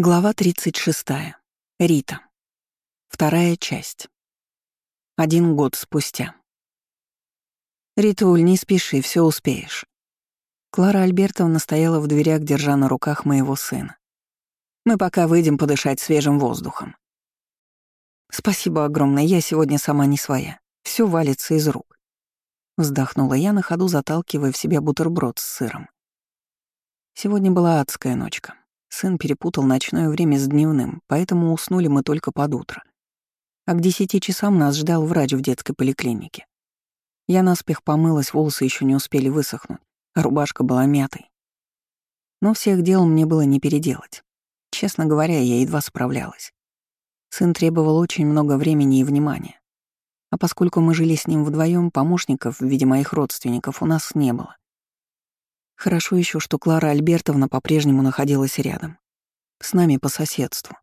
Глава 36. Рита. Вторая часть. Один год спустя. «Ритуль, не спеши, все успеешь». Клара Альбертовна стояла в дверях, держа на руках моего сына. «Мы пока выйдем подышать свежим воздухом». «Спасибо огромное, я сегодня сама не своя. Все валится из рук». Вздохнула я на ходу, заталкивая в себя бутерброд с сыром. Сегодня была адская ночка. Сын перепутал ночное время с дневным, поэтому уснули мы только под утро. А к десяти часам нас ждал врач в детской поликлинике. Я наспех помылась, волосы еще не успели высохнуть, а рубашка была мятой. Но всех дел мне было не переделать. Честно говоря, я едва справлялась. Сын требовал очень много времени и внимания. А поскольку мы жили с ним вдвоем, помощников в виде моих родственников у нас не было. Хорошо еще, что Клара Альбертовна по-прежнему находилась рядом. С нами по соседству.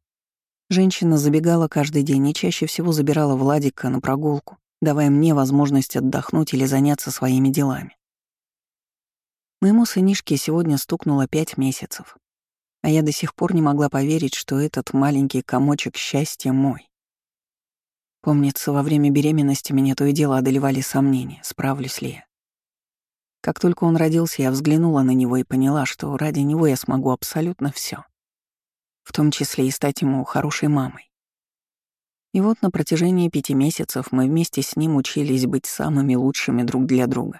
Женщина забегала каждый день и чаще всего забирала Владика на прогулку, давая мне возможность отдохнуть или заняться своими делами. Моему сынишке сегодня стукнуло пять месяцев, а я до сих пор не могла поверить, что этот маленький комочек счастья мой. Помнится, во время беременности меня то и дело одолевали сомнения, справлюсь ли я. Как только он родился, я взглянула на него и поняла, что ради него я смогу абсолютно все, в том числе и стать ему хорошей мамой. И вот на протяжении пяти месяцев мы вместе с ним учились быть самыми лучшими друг для друга.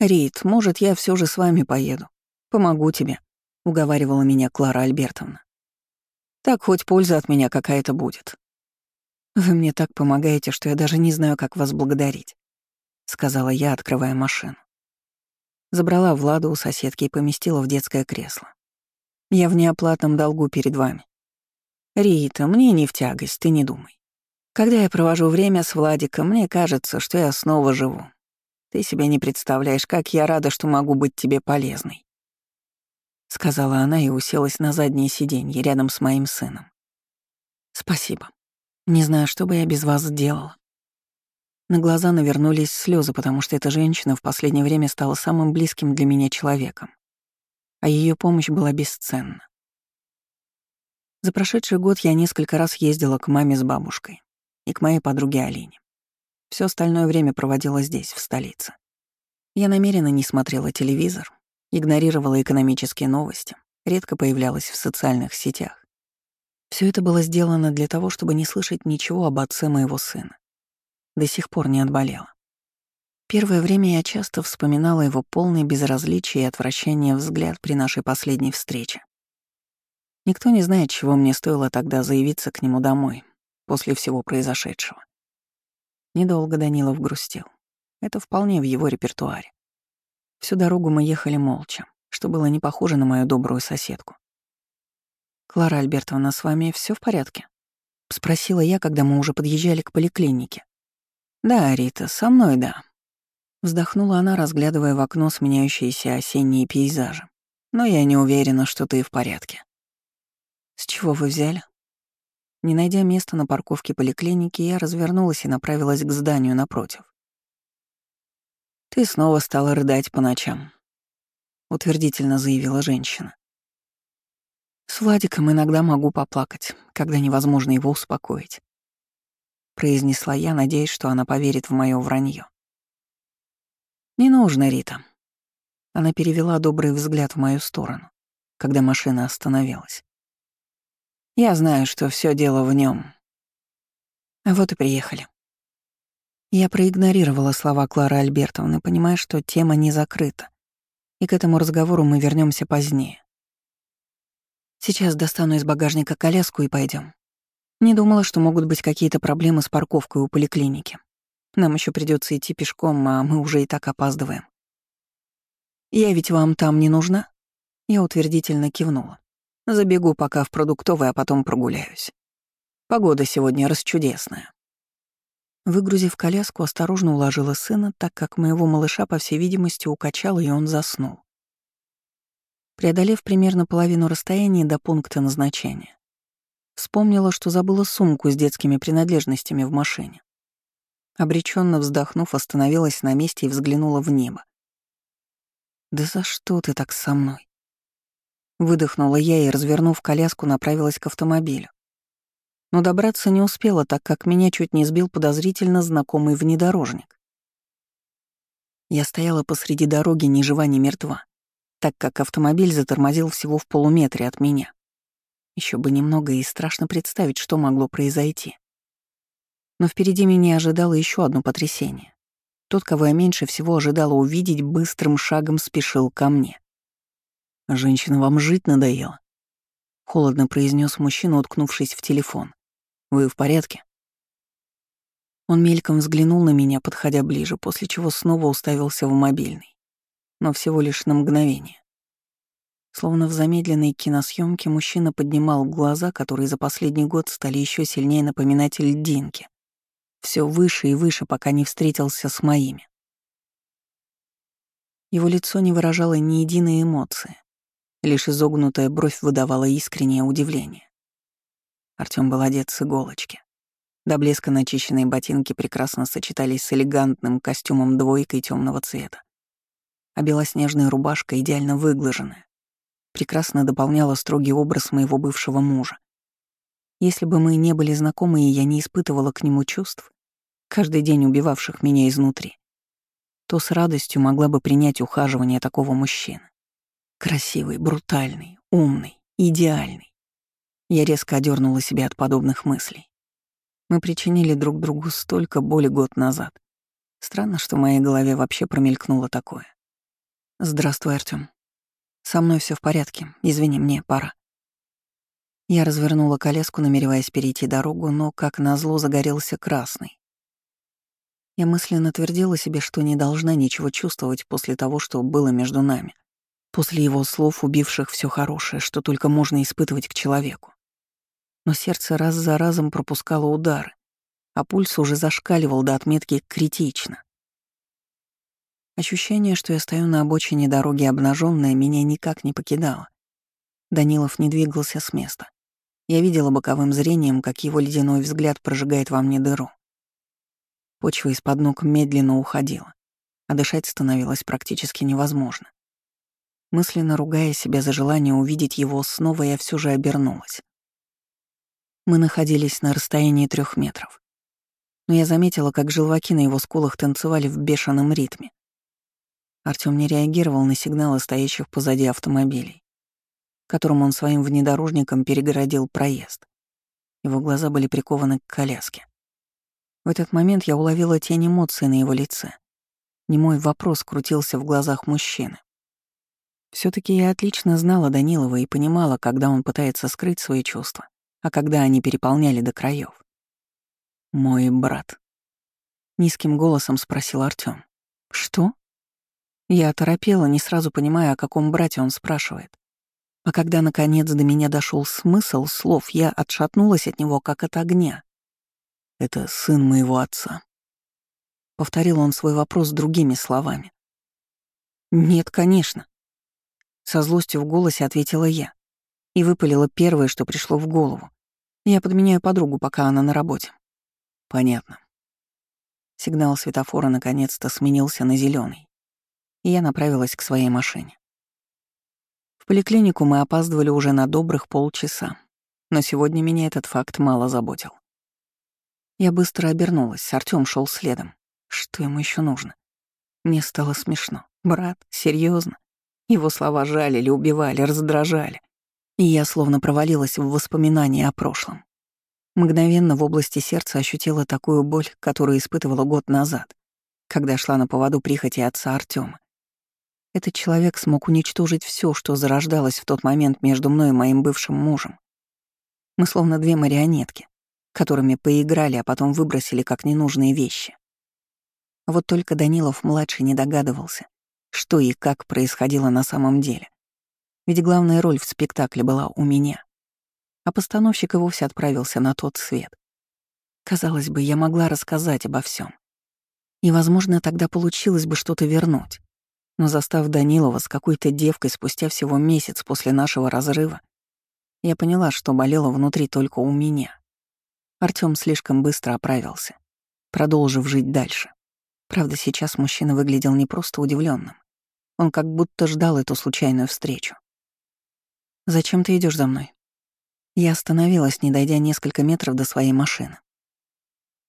«Рит, может, я все же с вами поеду? Помогу тебе», — уговаривала меня Клара Альбертовна. «Так хоть польза от меня какая-то будет». «Вы мне так помогаете, что я даже не знаю, как вас благодарить», — сказала я, открывая машину. Забрала Влада у соседки и поместила в детское кресло. Я в неоплатном долгу перед вами. Рита, мне не в тягость, ты не думай. Когда я провожу время с Владиком, мне кажется, что я снова живу. Ты себе не представляешь, как я рада, что могу быть тебе полезной. Сказала она и уселась на заднее сиденье рядом с моим сыном. Спасибо. Не знаю, что бы я без вас сделала. На глаза навернулись слезы, потому что эта женщина в последнее время стала самым близким для меня человеком, а ее помощь была бесценна. За прошедший год я несколько раз ездила к маме с бабушкой и к моей подруге Алине. Все остальное время проводила здесь, в столице. Я намеренно не смотрела телевизор, игнорировала экономические новости, редко появлялась в социальных сетях. Все это было сделано для того, чтобы не слышать ничего об отце моего сына до сих пор не отболела. Первое время я часто вспоминала его полное безразличие и отвращение взгляд при нашей последней встрече. Никто не знает, чего мне стоило тогда заявиться к нему домой, после всего произошедшего. Недолго Данилов грустил. Это вполне в его репертуаре. Всю дорогу мы ехали молча, что было не похоже на мою добрую соседку. «Клара Альбертовна, с вами все в порядке?» — спросила я, когда мы уже подъезжали к поликлинике. «Да, Рита, со мной да». Вздохнула она, разглядывая в окно сменяющиеся осенние пейзажи. «Но я не уверена, что ты в порядке». «С чего вы взяли?» Не найдя места на парковке поликлиники, я развернулась и направилась к зданию напротив. «Ты снова стала рыдать по ночам», — утвердительно заявила женщина. «С Владиком иногда могу поплакать, когда невозможно его успокоить произнесла я, надеясь, что она поверит в моё вранье. «Не нужно, Рита». Она перевела добрый взгляд в мою сторону, когда машина остановилась. «Я знаю, что всё дело в нём. Вот и приехали. Я проигнорировала слова Клары Альбертовны, понимая, что тема не закрыта, и к этому разговору мы вернёмся позднее. Сейчас достану из багажника коляску и пойдём. Не думала, что могут быть какие-то проблемы с парковкой у поликлиники. Нам еще придется идти пешком, а мы уже и так опаздываем. «Я ведь вам там не нужна?» Я утвердительно кивнула. Забегу пока в продуктовый, а потом прогуляюсь. Погода сегодня расчудесная. Выгрузив коляску, осторожно уложила сына, так как моего малыша, по всей видимости, укачало, и он заснул. Преодолев примерно половину расстояния до пункта назначения, Вспомнила, что забыла сумку с детскими принадлежностями в машине. Обреченно вздохнув, остановилась на месте и взглянула в небо. «Да за что ты так со мной?» Выдохнула я и, развернув коляску, направилась к автомобилю. Но добраться не успела, так как меня чуть не сбил подозрительно знакомый внедорожник. Я стояла посреди дороги ни жива, ни мертва, так как автомобиль затормозил всего в полуметре от меня. Еще бы немного и страшно представить, что могло произойти. Но впереди меня ожидало еще одно потрясение. Тот, кого я меньше всего ожидала увидеть, быстрым шагом спешил ко мне. «Женщина, вам жить надоело?» — холодно произнес мужчина, уткнувшись в телефон. «Вы в порядке?» Он мельком взглянул на меня, подходя ближе, после чего снова уставился в мобильный. Но всего лишь на мгновение. Словно в замедленной киносъемке мужчина поднимал глаза, которые за последний год стали еще сильнее напоминать льдинки. Все выше и выше, пока не встретился с моими. Его лицо не выражало ни единой эмоции. Лишь изогнутая бровь выдавала искреннее удивление. Артём был одет с иголочки. До блеска начищенные ботинки прекрасно сочетались с элегантным костюмом двойкой темного цвета. А белоснежная рубашка идеально выглаженная, прекрасно дополняла строгий образ моего бывшего мужа. Если бы мы не были знакомы и я не испытывала к нему чувств, каждый день убивавших меня изнутри, то с радостью могла бы принять ухаживание такого мужчины. Красивый, брутальный, умный, идеальный. Я резко одернула себя от подобных мыслей. Мы причинили друг другу столько боли год назад. Странно, что в моей голове вообще промелькнуло такое. «Здравствуй, Артём», со мной все в порядке. Извини, мне пора. Я развернула колеску, намереваясь перейти дорогу, но, как назло, загорелся красный. Я мысленно твердила себе, что не должна ничего чувствовать после того, что было между нами. После его слов, убивших все хорошее, что только можно испытывать к человеку. Но сердце раз за разом пропускало удары, а пульс уже зашкаливал до отметки «критично». Ощущение, что я стою на обочине дороги обнаженная, меня никак не покидало. Данилов не двигался с места. Я видела боковым зрением, как его ледяной взгляд прожигает во мне дыру. Почва из-под ног медленно уходила, а дышать становилось практически невозможно. Мысленно ругая себя за желание увидеть его снова, я все же обернулась. Мы находились на расстоянии трех метров. Но я заметила, как желваки на его скулах танцевали в бешеном ритме. Артём не реагировал на сигналы стоящих позади автомобилей, которым он своим внедорожником перегородил проезд. Его глаза были прикованы к коляске. В этот момент я уловила тень эмоций на его лице. Немой вопрос крутился в глазах мужчины. все таки я отлично знала Данилова и понимала, когда он пытается скрыть свои чувства, а когда они переполняли до краев. «Мой брат», — низким голосом спросил Артём. «Что?» Я оторопела, не сразу понимая, о каком брате он спрашивает. А когда, наконец, до меня дошел смысл слов, я отшатнулась от него, как от огня. «Это сын моего отца», — повторил он свой вопрос другими словами. «Нет, конечно», — со злостью в голосе ответила я и выпалила первое, что пришло в голову. Я подменяю подругу, пока она на работе. Понятно. Сигнал светофора наконец-то сменился на зеленый и я направилась к своей машине. В поликлинику мы опаздывали уже на добрых полчаса, но сегодня меня этот факт мало заботил. Я быстро обернулась, Артём шел следом. Что ему еще нужно? Мне стало смешно. Брат, серьезно? Его слова жалили, убивали, раздражали. И я словно провалилась в воспоминания о прошлом. Мгновенно в области сердца ощутила такую боль, которую испытывала год назад, когда шла на поводу прихоти отца Артема. Этот человек смог уничтожить все, что зарождалось в тот момент между мной и моим бывшим мужем. Мы словно две марионетки, которыми поиграли, а потом выбросили как ненужные вещи. Вот только Данилов-младший не догадывался, что и как происходило на самом деле. Ведь главная роль в спектакле была у меня. А постановщик и вовсе отправился на тот свет. Казалось бы, я могла рассказать обо всем. И, возможно, тогда получилось бы что-то вернуть. Но застав Данилова с какой-то девкой спустя всего месяц после нашего разрыва, я поняла, что болело внутри только у меня. Артём слишком быстро оправился, продолжив жить дальше. Правда, сейчас мужчина выглядел не просто удивленным. Он как будто ждал эту случайную встречу. «Зачем ты идешь за мной?» Я остановилась, не дойдя несколько метров до своей машины.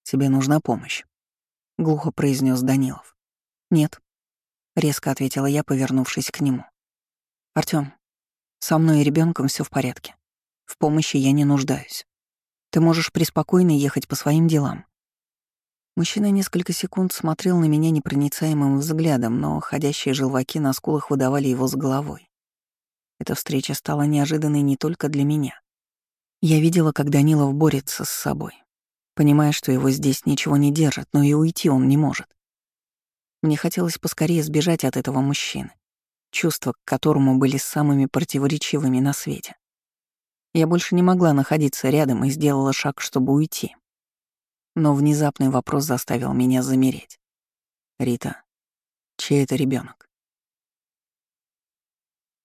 «Тебе нужна помощь», — глухо произнес Данилов. «Нет», — резко ответила я, повернувшись к нему. «Артём, со мной и ребенком все в порядке. В помощи я не нуждаюсь. Ты можешь преспокойно ехать по своим делам. Мужчина несколько секунд смотрел на меня непроницаемым взглядом, но ходящие желваки на скулах выдавали его с головой. Эта встреча стала неожиданной не только для меня. Я видела, как Данилов борется с собой, понимая, что его здесь ничего не держит, но и уйти он не может. Мне хотелось поскорее сбежать от этого мужчины, чувства к которому были самыми противоречивыми на свете. Я больше не могла находиться рядом и сделала шаг, чтобы уйти. Но внезапный вопрос заставил меня замереть. «Рита, чей это ребенок?